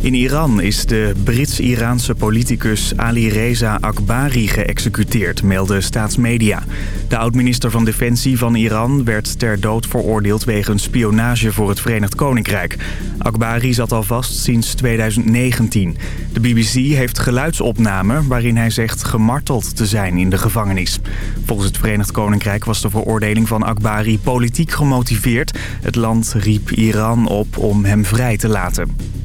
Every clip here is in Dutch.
In Iran is de Brits-Iraanse politicus Ali Reza Akbari geëxecuteerd, melden staatsmedia. De oud-minister van Defensie van Iran werd ter dood veroordeeld wegens spionage voor het Verenigd Koninkrijk. Akbari zat al vast sinds 2019. De BBC heeft geluidsopnamen waarin hij zegt gemarteld te zijn in de gevangenis. Volgens het Verenigd Koninkrijk was de veroordeling van Akbari politiek gemotiveerd. Het land riep Iran op om hem vrij te laten.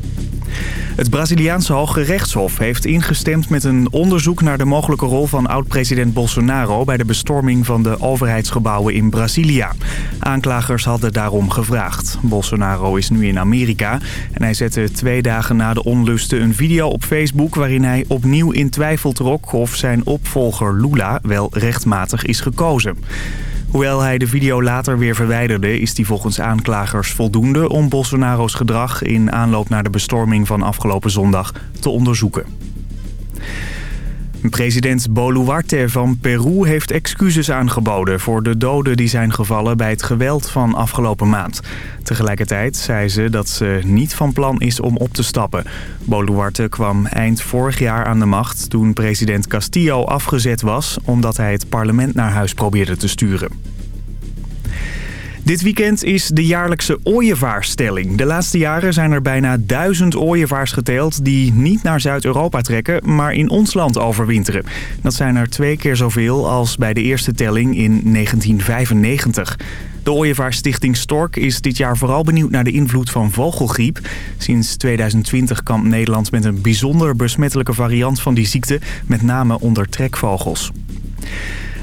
Het Braziliaanse Hoge Rechtshof heeft ingestemd met een onderzoek naar de mogelijke rol van oud-president Bolsonaro bij de bestorming van de overheidsgebouwen in Brasilia. Aanklagers hadden daarom gevraagd. Bolsonaro is nu in Amerika en hij zette twee dagen na de onlusten een video op Facebook waarin hij opnieuw in twijfel trok of zijn opvolger Lula wel rechtmatig is gekozen. Hoewel hij de video later weer verwijderde... is die volgens aanklagers voldoende om Bolsonaro's gedrag... in aanloop naar de bestorming van afgelopen zondag te onderzoeken. President Boluarte van Peru heeft excuses aangeboden voor de doden die zijn gevallen bij het geweld van afgelopen maand. Tegelijkertijd zei ze dat ze niet van plan is om op te stappen. Boluarte kwam eind vorig jaar aan de macht toen president Castillo afgezet was omdat hij het parlement naar huis probeerde te sturen. Dit weekend is de jaarlijkse ooievaarsstelling. De laatste jaren zijn er bijna duizend ooievaars geteeld... die niet naar Zuid-Europa trekken, maar in ons land overwinteren. Dat zijn er twee keer zoveel als bij de eerste telling in 1995. De Ooievaarsstichting Stork is dit jaar vooral benieuwd naar de invloed van vogelgriep. Sinds 2020 kampt Nederland met een bijzonder besmettelijke variant van die ziekte... met name onder trekvogels.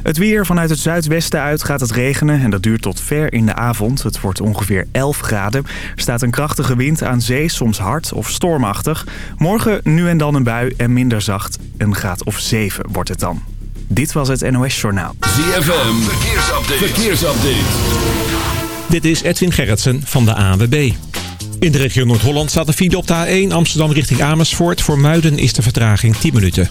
Het weer vanuit het zuidwesten uit gaat het regenen en dat duurt tot ver in de avond. Het wordt ongeveer 11 graden. Er staat een krachtige wind aan zee, soms hard of stormachtig. Morgen nu en dan een bui en minder zacht. Een graad of 7 wordt het dan. Dit was het NOS Journaal. ZFM, verkeersupdate. verkeersupdate. Dit is Edwin Gerritsen van de ANWB. In de regio Noord-Holland staat de file op de A1 Amsterdam richting Amersfoort. Voor Muiden is de vertraging 10 minuten.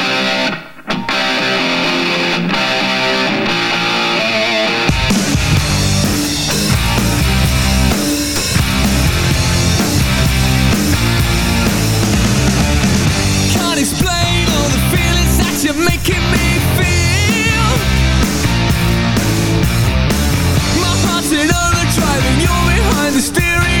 Steering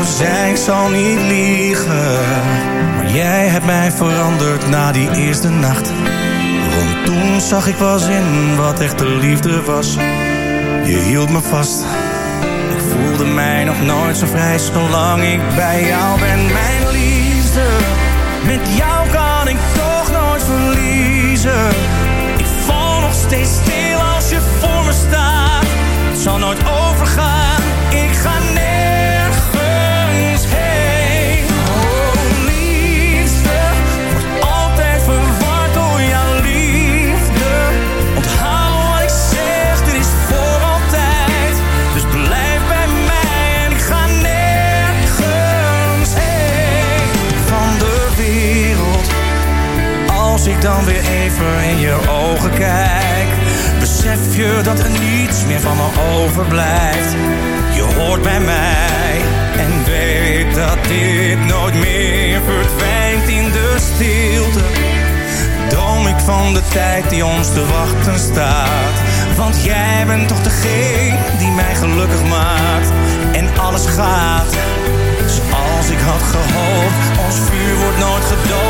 Ik zal niet liegen, maar jij hebt mij veranderd na die eerste nacht. Want toen zag ik pas in wat echte liefde was. Je hield me vast. Ik voelde mij nog nooit zo vrij zolang ik bij jou ben. Mijn liefde, met jou kan ik toch nooit verliezen. Ik val nog steeds stil als je voor me staat. Het zal nooit overgaan, ik ga tijd die ons te wachten staat. Want jij bent toch degene die mij gelukkig maakt. En alles gaat zoals ik had gehoopt. Ons vuur wordt nooit gedoofd.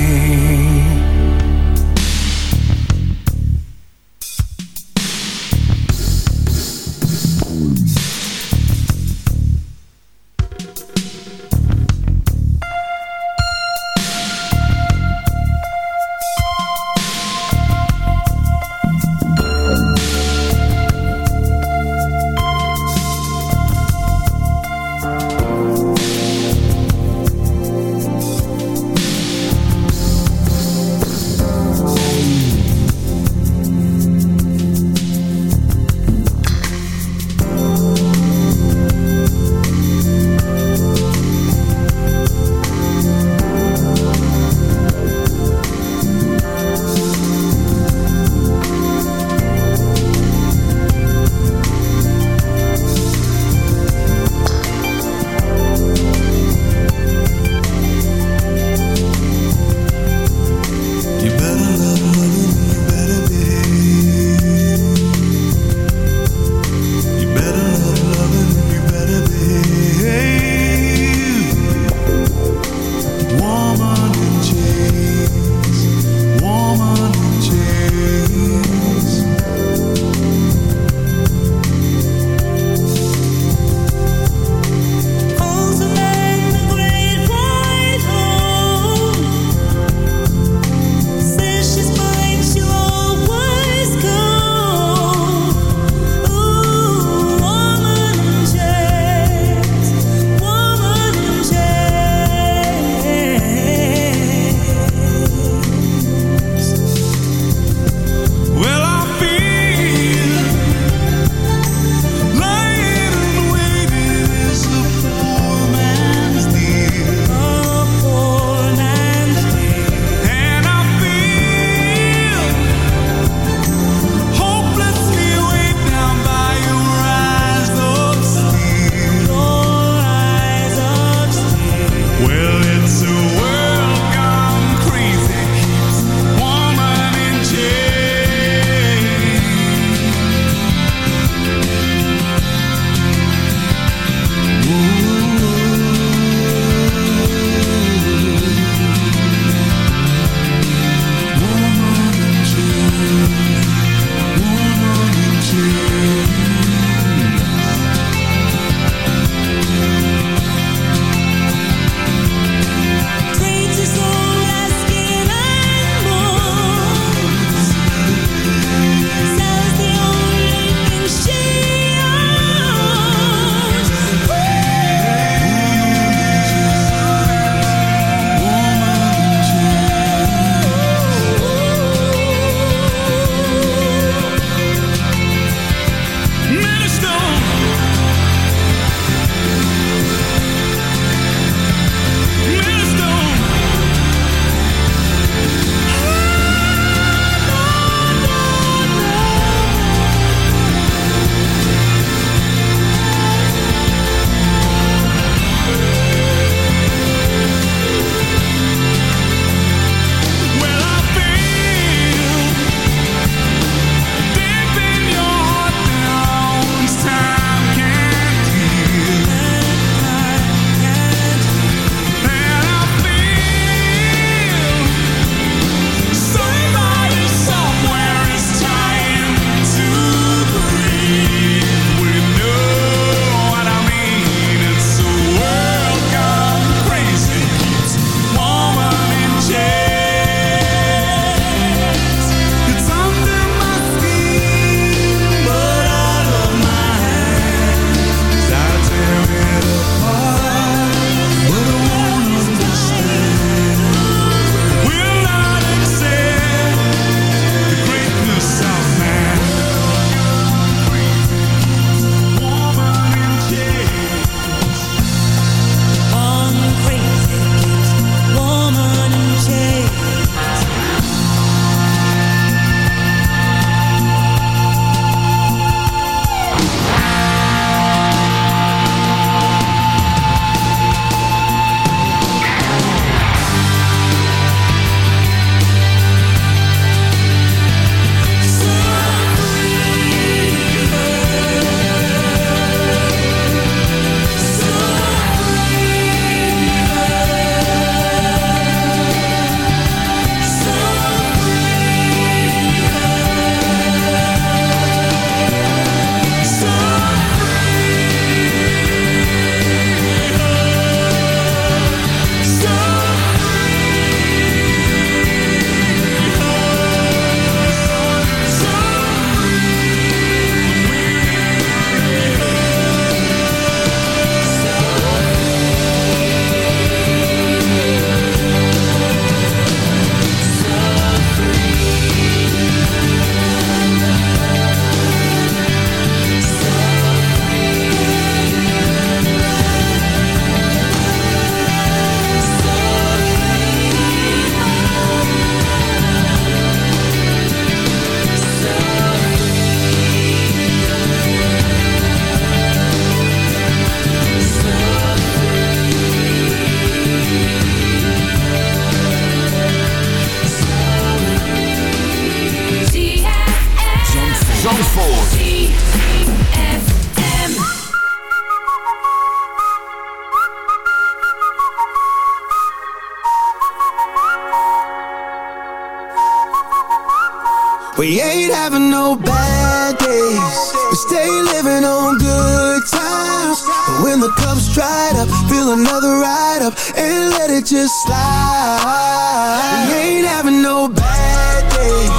It just slide. We ain't having no bad days.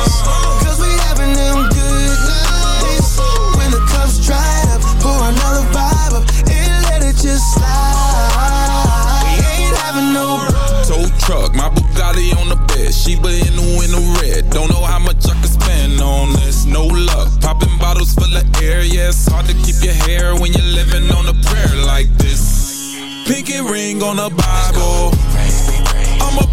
Cause we having them good nights. When the cup's up, pour another vibe up and let it just slide. We ain't having no Tow truck, my Bugatti on the bed. Sheba in the window red. Don't know how much I can spend on this. No luck. Popping bottles full of air. Yeah, it's hard to keep your hair when you're living on a prayer like this. Pinky ring on the Bible.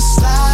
Slide.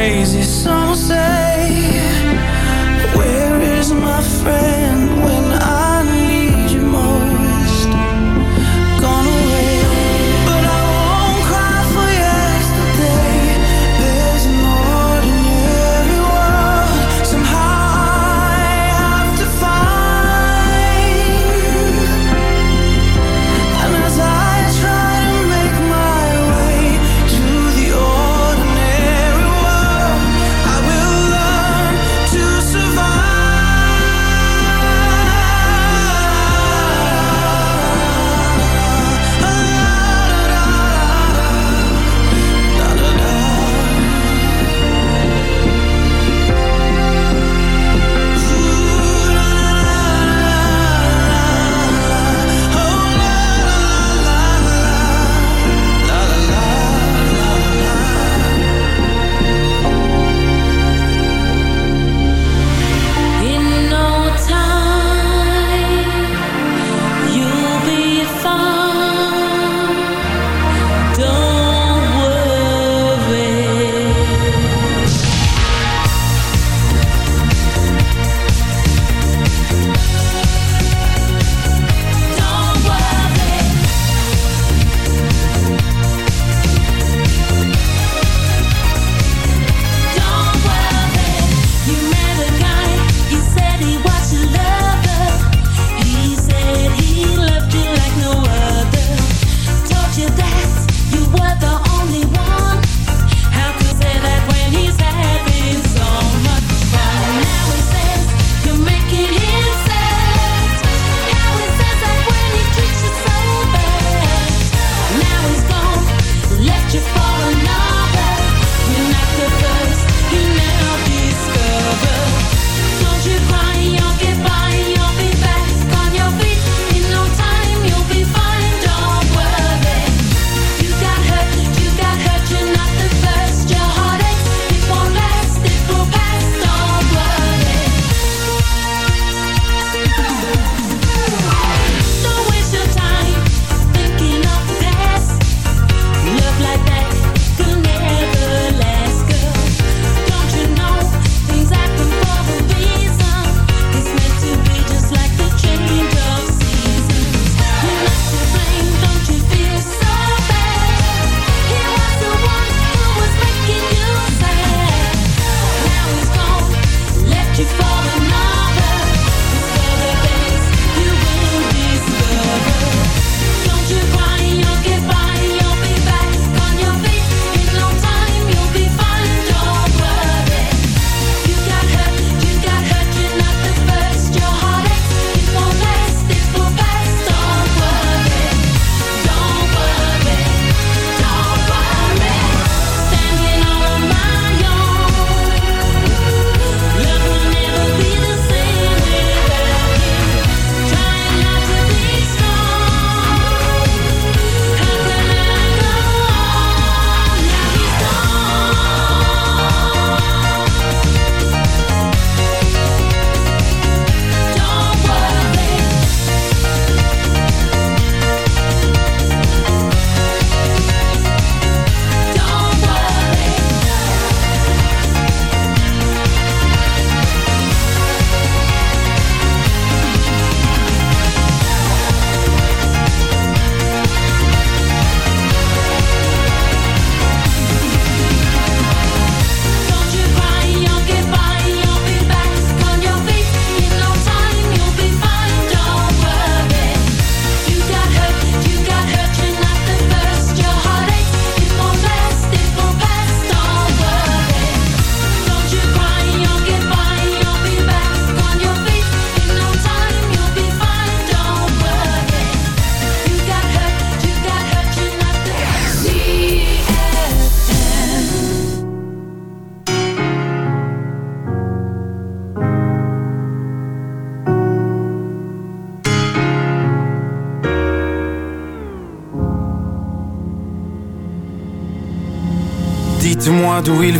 crazy. Sunset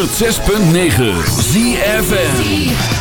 106.9 ZFM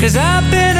Cause I've been